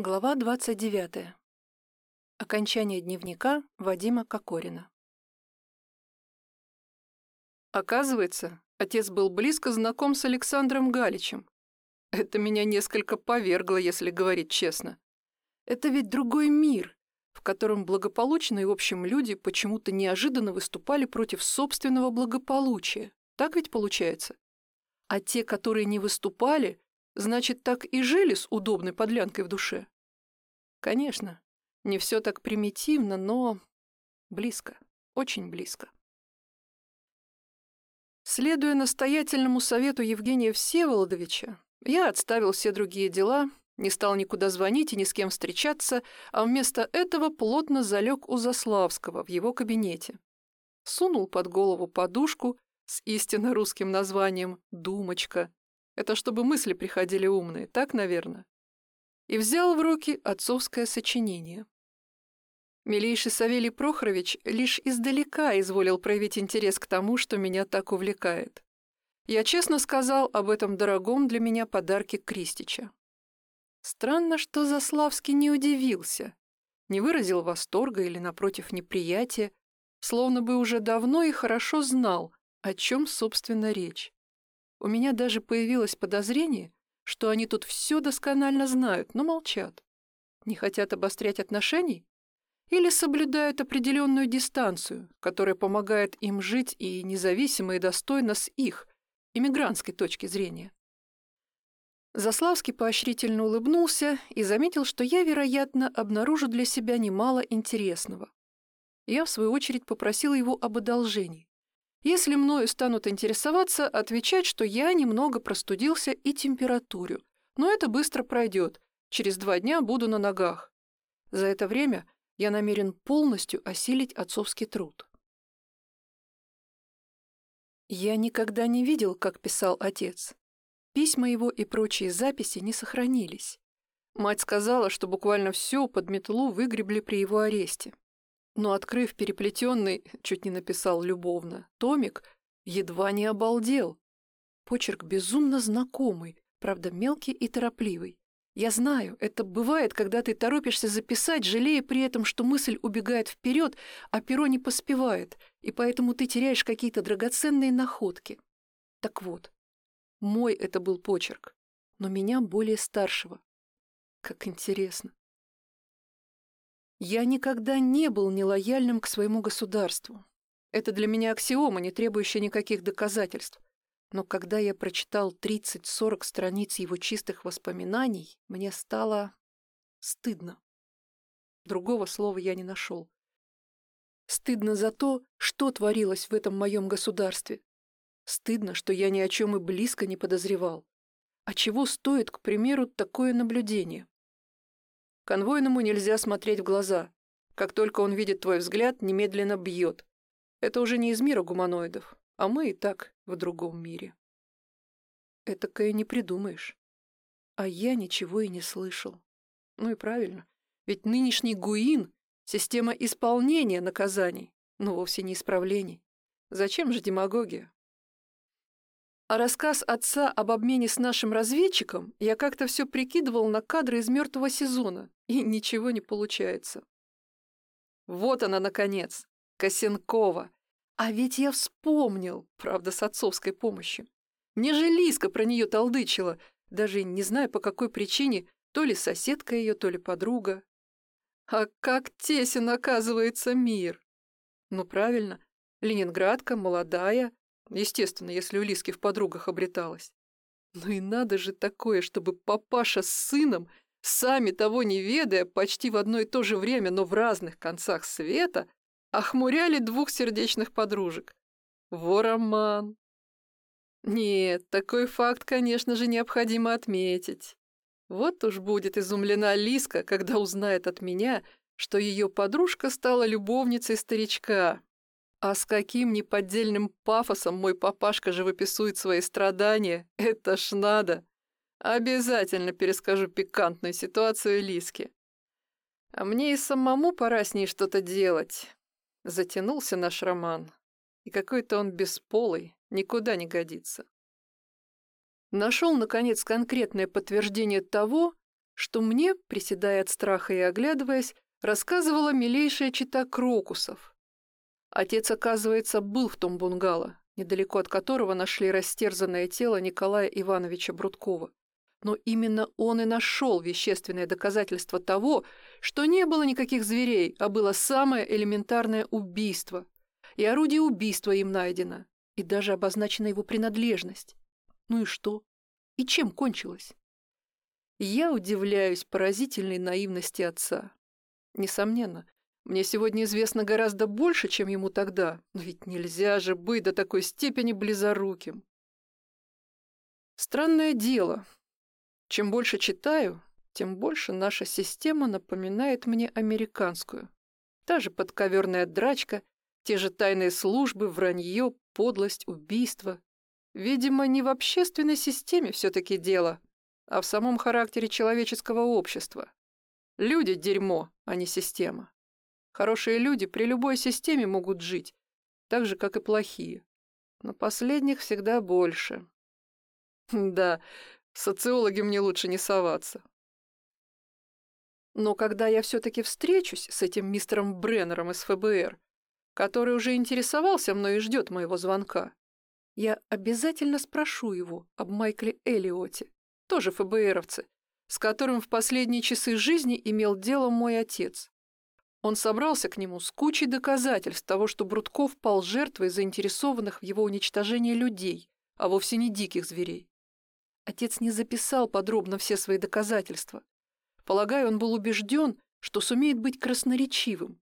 Глава 29. Окончание дневника Вадима Кокорина. Оказывается, отец был близко знаком с Александром Галичем. Это меня несколько повергло, если говорить честно. Это ведь другой мир, в котором благополучные, в общем, люди почему-то неожиданно выступали против собственного благополучия. Так ведь получается? А те, которые не выступали, Значит, так и жили с удобной подлянкой в душе? Конечно, не все так примитивно, но близко, очень близко. Следуя настоятельному совету Евгения Всеволодовича, я отставил все другие дела, не стал никуда звонить и ни с кем встречаться, а вместо этого плотно залег у Заславского в его кабинете. Сунул под голову подушку с истинно русским названием «Думочка», это чтобы мысли приходили умные, так, наверное. И взял в руки отцовское сочинение. Милейший Савелий Прохорович лишь издалека изволил проявить интерес к тому, что меня так увлекает. Я честно сказал об этом дорогом для меня подарке Кристича. Странно, что Заславский не удивился, не выразил восторга или, напротив, неприятия, словно бы уже давно и хорошо знал, о чем, собственно, речь. У меня даже появилось подозрение, что они тут все досконально знают, но молчат. Не хотят обострять отношений? Или соблюдают определенную дистанцию, которая помогает им жить и независимо и достойно с их, иммигрантской точки зрения? Заславский поощрительно улыбнулся и заметил, что я, вероятно, обнаружу для себя немало интересного. Я, в свою очередь, попросил его об одолжении. Если мною станут интересоваться, отвечать, что я немного простудился и температурю. Но это быстро пройдет. Через два дня буду на ногах. За это время я намерен полностью осилить отцовский труд. Я никогда не видел, как писал отец. Письма его и прочие записи не сохранились. Мать сказала, что буквально все под метлу выгребли при его аресте но, открыв переплетенный, чуть не написал любовно, томик, едва не обалдел. Почерк безумно знакомый, правда, мелкий и торопливый. Я знаю, это бывает, когда ты торопишься записать, жалея при этом, что мысль убегает вперед, а перо не поспевает, и поэтому ты теряешь какие-то драгоценные находки. Так вот, мой это был почерк, но меня более старшего. Как интересно. Я никогда не был нелояльным к своему государству. Это для меня аксиома, не требующая никаких доказательств. Но когда я прочитал 30-40 страниц его чистых воспоминаний, мне стало стыдно. Другого слова я не нашел. Стыдно за то, что творилось в этом моем государстве. Стыдно, что я ни о чем и близко не подозревал. А чего стоит, к примеру, такое наблюдение? Конвойному нельзя смотреть в глаза. Как только он видит твой взгляд, немедленно бьет. Это уже не из мира гуманоидов, а мы и так в другом мире. Этакое не придумаешь. А я ничего и не слышал. Ну и правильно, ведь нынешний ГУИН — система исполнения наказаний, но вовсе не исправлений. Зачем же демагогия? А рассказ отца об обмене с нашим разведчиком я как-то все прикидывал на кадры из мертвого сезона, и ничего не получается. Вот она, наконец, Косенкова. А ведь я вспомнил, правда, с отцовской помощью. Мне же Лиска про нее толдычила, даже не знаю по какой причине, то ли соседка ее, то ли подруга. А как тесен, оказывается, мир. Ну, правильно, ленинградка, молодая, Естественно, если у Лиски в подругах обреталась. Ну и надо же такое, чтобы папаша с сыном, сами того не ведая, почти в одно и то же время, но в разных концах света, охмуряли двух сердечных подружек. Во роман. Нет, такой факт, конечно же, необходимо отметить. Вот уж будет изумлена Лиска, когда узнает от меня, что ее подружка стала любовницей старичка, а с каким неподдельным пафосом мой папашка живописует свои страдания, это ж надо. Обязательно перескажу пикантную ситуацию Лиске. А мне и самому пора с ней что-то делать. Затянулся наш роман. И какой-то он бесполый, никуда не годится. Нашел, наконец, конкретное подтверждение того, что мне, приседая от страха и оглядываясь, рассказывала милейшая чита крокусов. Отец, оказывается, был в том бунгало, недалеко от которого нашли растерзанное тело Николая Ивановича Брудкова. Но именно он и нашел вещественное доказательство того, что не было никаких зверей, а было самое элементарное убийство. И орудие убийства им найдено, и даже обозначена его принадлежность. Ну и что? И чем кончилось? Я удивляюсь поразительной наивности отца. Несомненно, мне сегодня известно гораздо больше, чем ему тогда, но ведь нельзя же быть до такой степени близоруким. Странное дело. Чем больше читаю, тем больше наша система напоминает мне американскую. Та же подковерная драчка, те же тайные службы, вранье, подлость, убийство. Видимо, не в общественной системе все-таки дело, а в самом характере человеческого общества. Люди – дерьмо, а не система. Хорошие люди при любой системе могут жить, так же, как и плохие. Но последних всегда больше. Да, социологи мне лучше не соваться. Но когда я все-таки встречусь с этим мистером Бреннером из ФБР, который уже интересовался мной и ждет моего звонка, я обязательно спрошу его об Майкле Эллиоте, тоже ФБРовце, с которым в последние часы жизни имел дело мой отец. Он собрался к нему с кучей доказательств того, что Брудков пал жертвой заинтересованных в его уничтожении людей, а вовсе не диких зверей. Отец не записал подробно все свои доказательства. Полагаю, он был убежден, что сумеет быть красноречивым.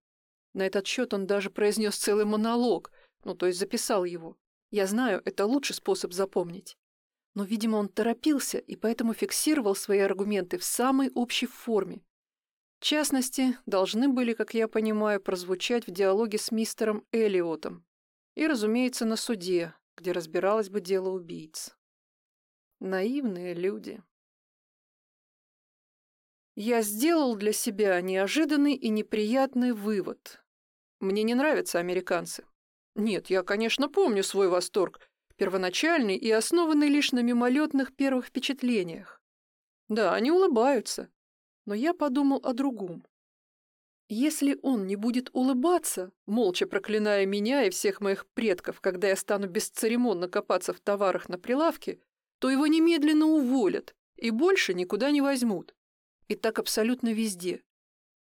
На этот счет он даже произнес целый монолог, ну то есть записал его. Я знаю, это лучший способ запомнить но, видимо, он торопился и поэтому фиксировал свои аргументы в самой общей форме. Частности, должны были, как я понимаю, прозвучать в диалоге с мистером Элиотом и, разумеется, на суде, где разбиралось бы дело убийц. Наивные люди. Я сделал для себя неожиданный и неприятный вывод. Мне не нравятся американцы. Нет, я, конечно, помню свой восторг первоначальный и основанный лишь на мимолетных первых впечатлениях. Да, они улыбаются, но я подумал о другом. Если он не будет улыбаться, молча проклиная меня и всех моих предков, когда я стану бесцеремонно копаться в товарах на прилавке, то его немедленно уволят и больше никуда не возьмут. И так абсолютно везде.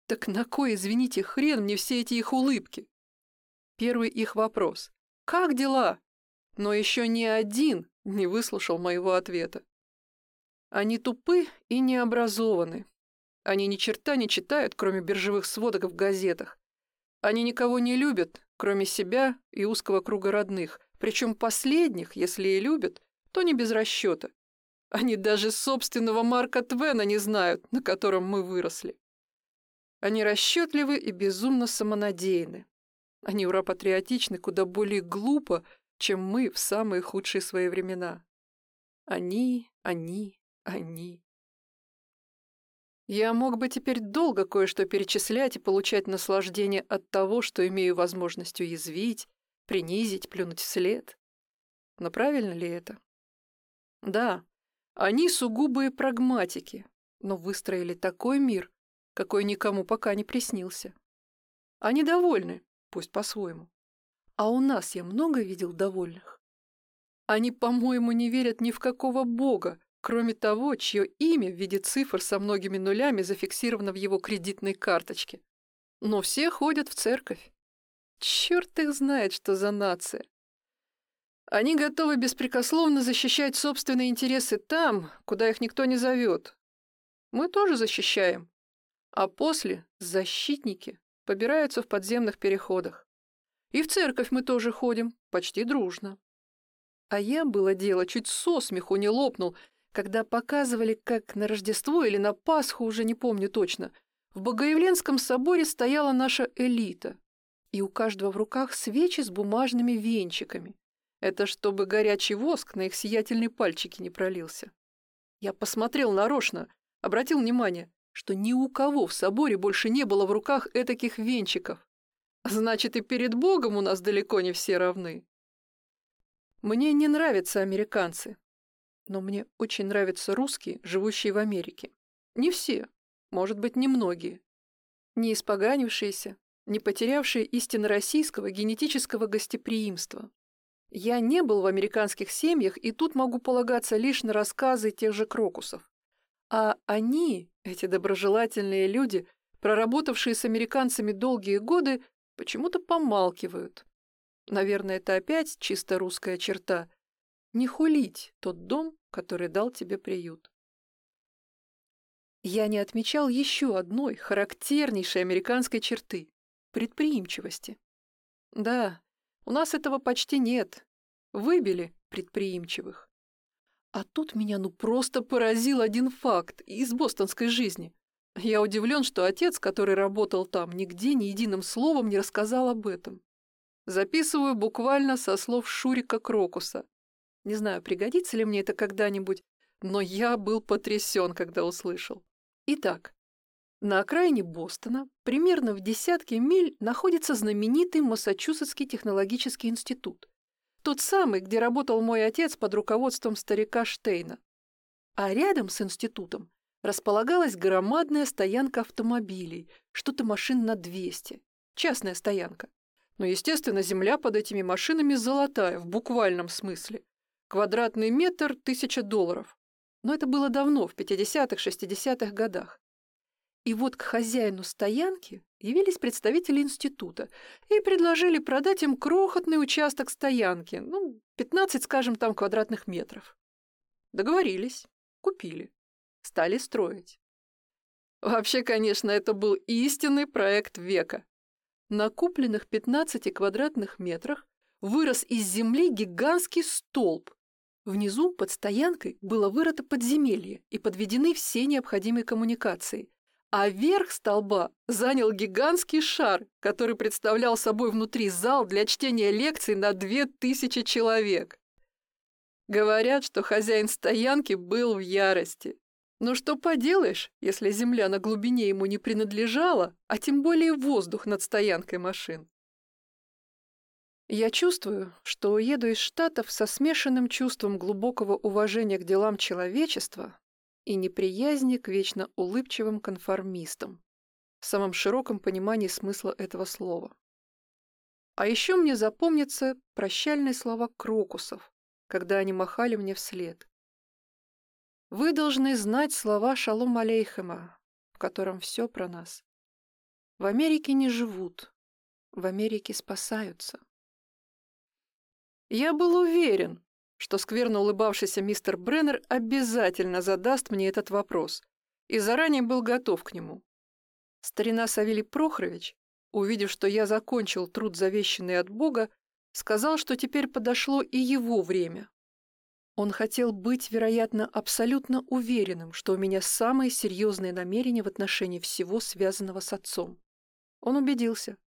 Так на кой, извините, хрен мне все эти их улыбки? Первый их вопрос. «Как дела?» но еще ни один не выслушал моего ответа. Они тупы и необразованы. Они ни черта не читают, кроме биржевых сводок в газетах. Они никого не любят, кроме себя и узкого круга родных. Причем последних, если и любят, то не без расчета. Они даже собственного Марка Твена не знают, на котором мы выросли. Они расчетливы и безумно самонадеяны. Они ура-патриотичны куда более глупо, чем мы в самые худшие свои времена. Они, они, они. Я мог бы теперь долго кое-что перечислять и получать наслаждение от того, что имею возможность уязвить, принизить, плюнуть вслед. Но правильно ли это? Да, они сугубые прагматики, но выстроили такой мир, какой никому пока не приснился. Они довольны, пусть по-своему. А у нас я много видел довольных. Они, по-моему, не верят ни в какого бога, кроме того, чье имя в виде цифр со многими нулями зафиксировано в его кредитной карточке. Но все ходят в церковь. Черт их знает, что за нация. Они готовы беспрекословно защищать собственные интересы там, куда их никто не зовет. Мы тоже защищаем. А после защитники побираются в подземных переходах. И в церковь мы тоже ходим, почти дружно. А я, было дело, чуть со смеху не лопнул, когда показывали, как на Рождество или на Пасху, уже не помню точно, в Богоявленском соборе стояла наша элита, и у каждого в руках свечи с бумажными венчиками. Это чтобы горячий воск на их сиятельные пальчики не пролился. Я посмотрел нарочно, обратил внимание, что ни у кого в соборе больше не было в руках этаких венчиков. Значит, и перед Богом у нас далеко не все равны. Мне не нравятся американцы, но мне очень нравятся русские, живущие в Америке. Не все, может быть, немногие. Не испоганившиеся, не потерявшие истинно российского генетического гостеприимства. Я не был в американских семьях, и тут могу полагаться лишь на рассказы тех же крокусов. А они, эти доброжелательные люди, проработавшие с американцами долгие годы, почему-то помалкивают. Наверное, это опять чисто русская черта. Не хулить тот дом, который дал тебе приют. Я не отмечал еще одной характернейшей американской черты – предприимчивости. Да, у нас этого почти нет. Выбили предприимчивых. А тут меня ну просто поразил один факт из бостонской жизни. Я удивлен, что отец, который работал там, нигде ни единым словом не рассказал об этом. Записываю буквально со слов Шурика Крокуса. Не знаю, пригодится ли мне это когда-нибудь, но я был потрясен, когда услышал. Итак, на окраине Бостона, примерно в десятке миль, находится знаменитый Массачусетский технологический институт. Тот самый, где работал мой отец под руководством старика Штейна. А рядом с институтом располагалась громадная стоянка автомобилей, что-то машин на 200, частная стоянка. Но, естественно, земля под этими машинами золотая, в буквальном смысле. Квадратный метр – тысяча долларов. Но это было давно, в 50-х, 60-х годах. И вот к хозяину стоянки явились представители института и предложили продать им крохотный участок стоянки, ну, 15, скажем, там квадратных метров. Договорились, купили, стали строить. Вообще, конечно, это был истинный проект века. На купленных 15 квадратных метрах вырос из земли гигантский столб. Внизу, под стоянкой, было вырыто подземелье и подведены все необходимые коммуникации – а верх столба занял гигантский шар, который представлял собой внутри зал для чтения лекций на две тысячи человек. Говорят, что хозяин стоянки был в ярости. Но что поделаешь, если земля на глубине ему не принадлежала, а тем более воздух над стоянкой машин? Я чувствую, что уеду из Штатов со смешанным чувством глубокого уважения к делам человечества и неприязни к вечно улыбчивым конформистам в самом широком понимании смысла этого слова. А еще мне запомнятся прощальные слова крокусов, когда они махали мне вслед. Вы должны знать слова Шалом Алейхема, в котором все про нас. В Америке не живут, в Америке спасаются. Я был уверен, что скверно улыбавшийся мистер Бреннер обязательно задаст мне этот вопрос, и заранее был готов к нему. Старина Савелий Прохорович, увидев, что я закончил труд, завещанный от Бога, сказал, что теперь подошло и его время. Он хотел быть, вероятно, абсолютно уверенным, что у меня самые серьезные намерения в отношении всего, связанного с отцом. Он убедился.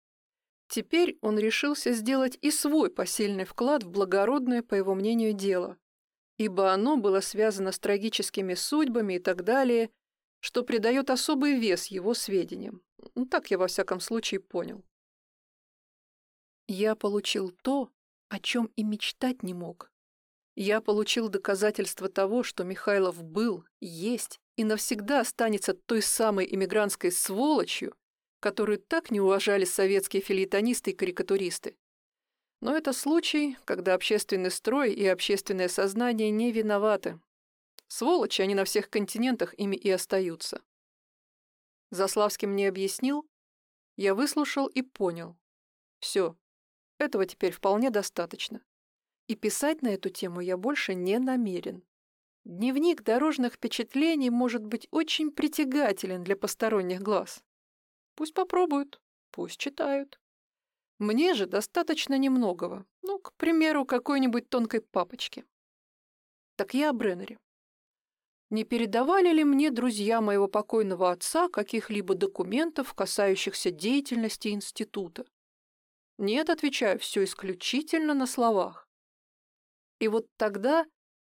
Теперь он решился сделать и свой посильный вклад в благородное, по его мнению, дело, ибо оно было связано с трагическими судьбами и так далее, что придает особый вес его сведениям. Так я во всяком случае понял. Я получил то, о чем и мечтать не мог. Я получил доказательство того, что Михайлов был, есть и навсегда останется той самой иммигрантской сволочью, которую так не уважали советские филитонисты и карикатуристы. Но это случай, когда общественный строй и общественное сознание не виноваты. Сволочи они на всех континентах ими и остаются. Заславский мне объяснил, я выслушал и понял. Все, этого теперь вполне достаточно. И писать на эту тему я больше не намерен. Дневник дорожных впечатлений может быть очень притягателен для посторонних глаз. Пусть попробуют, пусть читают. Мне же достаточно немногого. Ну, к примеру, какой-нибудь тонкой папочки. Так я о Бреннере. Не передавали ли мне друзья моего покойного отца каких-либо документов, касающихся деятельности института? Нет, отвечаю, все исключительно на словах. И вот тогда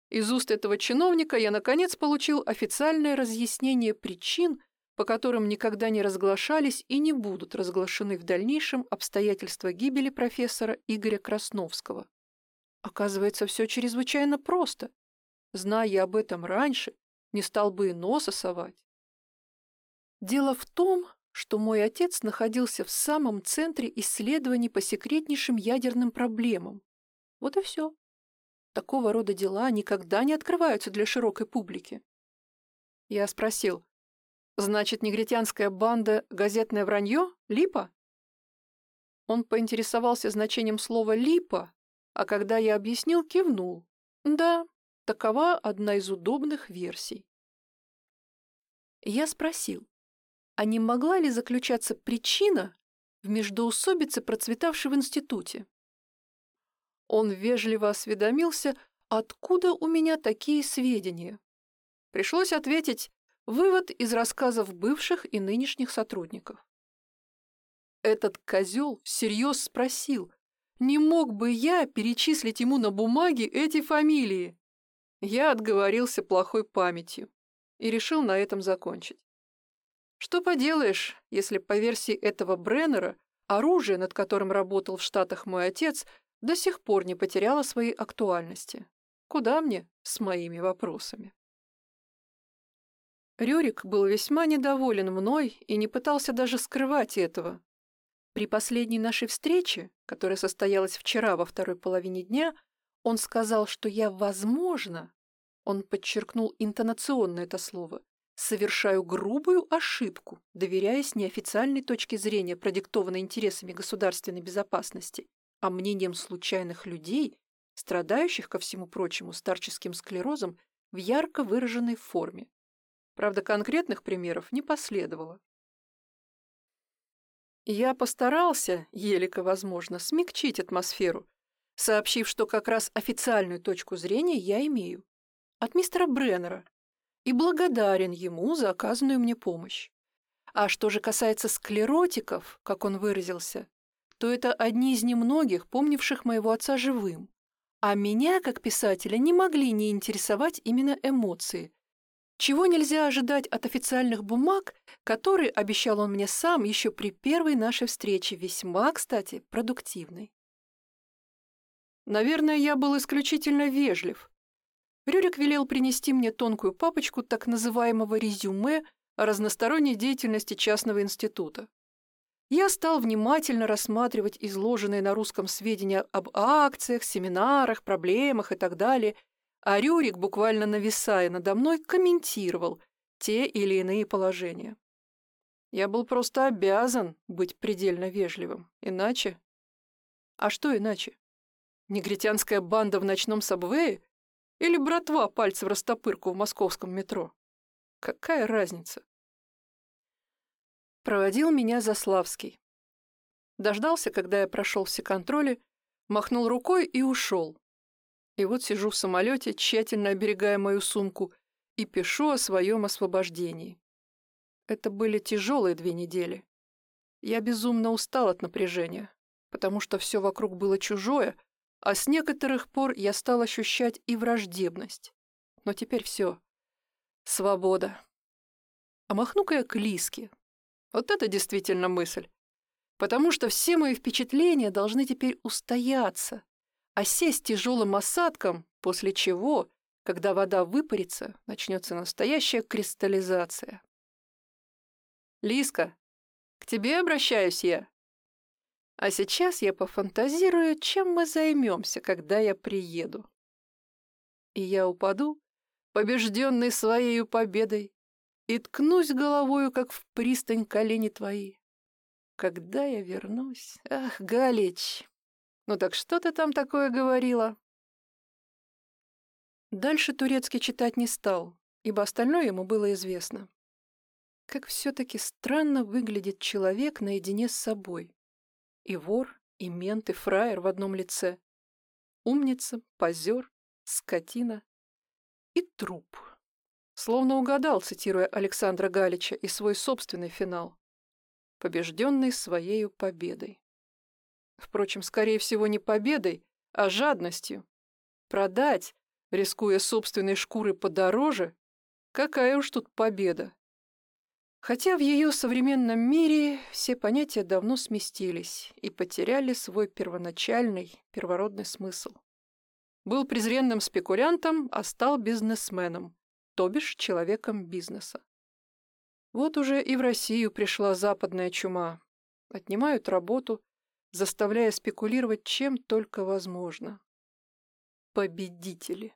из уст этого чиновника я наконец получил официальное разъяснение причин, по которым никогда не разглашались и не будут разглашены в дальнейшем обстоятельства гибели профессора Игоря Красновского. Оказывается, все чрезвычайно просто. Зная об этом раньше, не стал бы и носа совать. Дело в том, что мой отец находился в самом центре исследований по секретнейшим ядерным проблемам. Вот и все. Такого рода дела никогда не открываются для широкой публики. Я спросил, значит, негритянская банда — газетное вранье? Липа? Он поинтересовался значением слова «липа», а когда я объяснил, кивнул. Да, такова одна из удобных версий. Я спросил, а не могла ли заключаться причина в междоусобице, процветавшей в институте? Он вежливо осведомился, откуда у меня такие сведения. Пришлось ответить вывод из рассказов бывших и нынешних сотрудников. Этот козел всерьез спросил, не мог бы я перечислить ему на бумаге эти фамилии. Я отговорился плохой памятью и решил на этом закончить. Что поделаешь, если по версии этого Бреннера оружие, над которым работал в Штатах мой отец, до сих пор не потеряло своей актуальности. Куда мне с моими вопросами? Рюрик был весьма недоволен мной и не пытался даже скрывать этого. При последней нашей встрече, которая состоялась вчера во второй половине дня, он сказал, что я, возможно, он подчеркнул интонационно это слово, совершаю грубую ошибку, доверяясь неофициальной точке зрения, продиктованной интересами государственной безопасности, а мнением случайных людей, страдающих, ко всему прочему, старческим склерозом в ярко выраженной форме. Правда, конкретных примеров не последовало. Я постарался, елико возможно, смягчить атмосферу, сообщив, что как раз официальную точку зрения я имею. От мистера Бреннера, и благодарен ему за оказанную мне помощь. А что же касается склеротиков, как он выразился, то это одни из немногих, помнивших моего отца живым. А меня, как писателя, не могли не интересовать именно эмоции. Чего нельзя ожидать от официальных бумаг, которые обещал он мне сам еще при первой нашей встрече, весьма, кстати, продуктивной. Наверное, я был исключительно вежлив, Рюрик велел принести мне тонкую папочку так называемого резюме о разносторонней деятельности частного института. Я стал внимательно рассматривать изложенные на русском сведения об акциях, семинарах, проблемах и так далее, а Рюрик, буквально нависая надо мной, комментировал те или иные положения. Я был просто обязан быть предельно вежливым, иначе... А что иначе? Негритянская банда в ночном сабвее или братва пальцы в растопырку в московском метро? Какая разница? Проводил меня Заславский. Дождался, когда я прошел все контроли, махнул рукой и ушел. И вот сижу в самолете, тщательно оберегая мою сумку, и пишу о своем освобождении. Это были тяжелые две недели. Я безумно устал от напряжения, потому что все вокруг было чужое, а с некоторых пор я стал ощущать и враждебность. Но теперь все. Свобода. А махну-ка я к Лиске. Вот это действительно мысль. Потому что все мои впечатления должны теперь устояться, а сесть тяжелым осадком, после чего, когда вода выпарится, начнется настоящая кристаллизация. Лиска, к тебе обращаюсь я. А сейчас я пофантазирую, чем мы займемся, когда я приеду. И я упаду, побежденный своей победой, и ткнусь головою, как в пристань колени твои. Когда я вернусь? Ах, Галич! Ну так что ты там такое говорила? Дальше Турецкий читать не стал, ибо остальное ему было известно. Как все-таки странно выглядит человек наедине с собой. И вор, и мент, и фраер в одном лице. Умница, позер, скотина и труп. Словно угадал, цитируя Александра Галича, и свой собственный финал. Побежденный своею победой. Впрочем, скорее всего, не победой, а жадностью. Продать, рискуя собственной шкурой подороже, какая уж тут победа. Хотя в ее современном мире все понятия давно сместились и потеряли свой первоначальный, первородный смысл. Был презренным спекулянтом, а стал бизнесменом, то бишь человеком бизнеса. Вот уже и в Россию пришла западная чума. Отнимают работу, заставляя спекулировать чем только возможно. Победители.